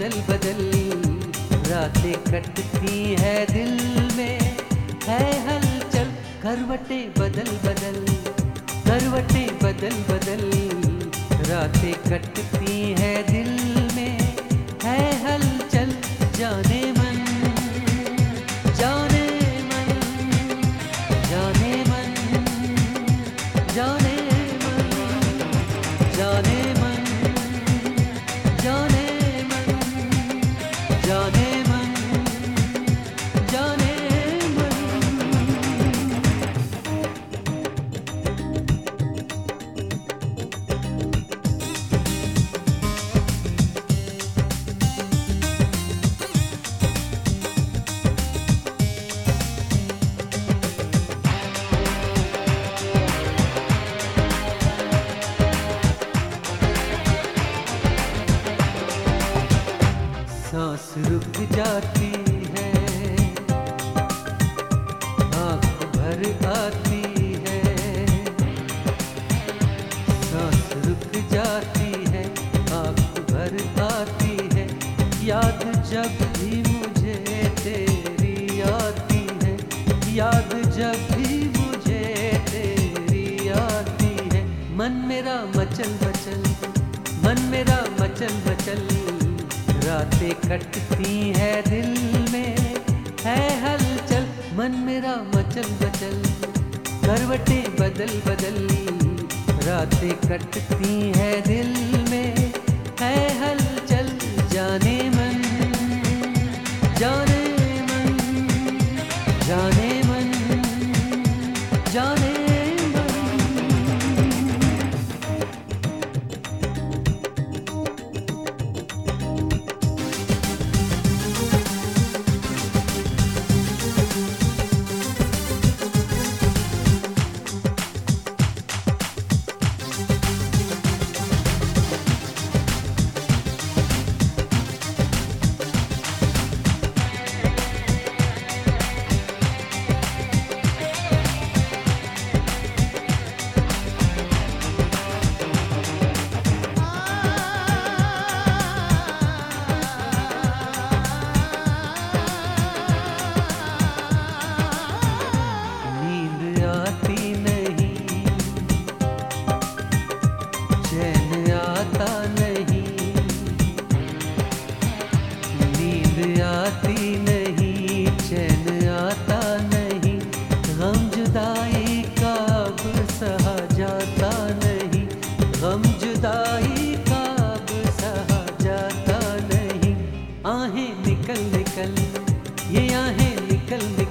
बदल बदल रातें कटती है दिल में। है हलचल, करवटे बदल बदल, करवटे बदल बदली, रातें कटती जब भी मुझे तेरी आती है, याद जब भी मुझे तेरी आती है। मन मेरा मचल मचल, मन मेरा मचल मचल, रातें कटती है दिल में, है हलचल। मन मेरा मचल मचल, करवटें बदल बदल, रातें कटती है दिल में, है हलचल। जाने मन जाने मन जाने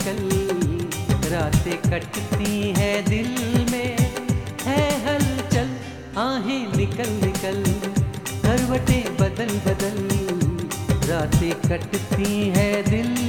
निकल रातें कटती है दिल में। है हलचल, आहें निकल निकल, करवटें बदल बदल। रातें कटती है दिल